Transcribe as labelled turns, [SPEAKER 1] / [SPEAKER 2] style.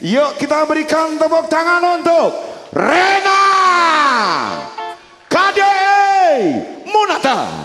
[SPEAKER 1] Yuk kita berikan tepuk tangan untuk Rena KDE Munata.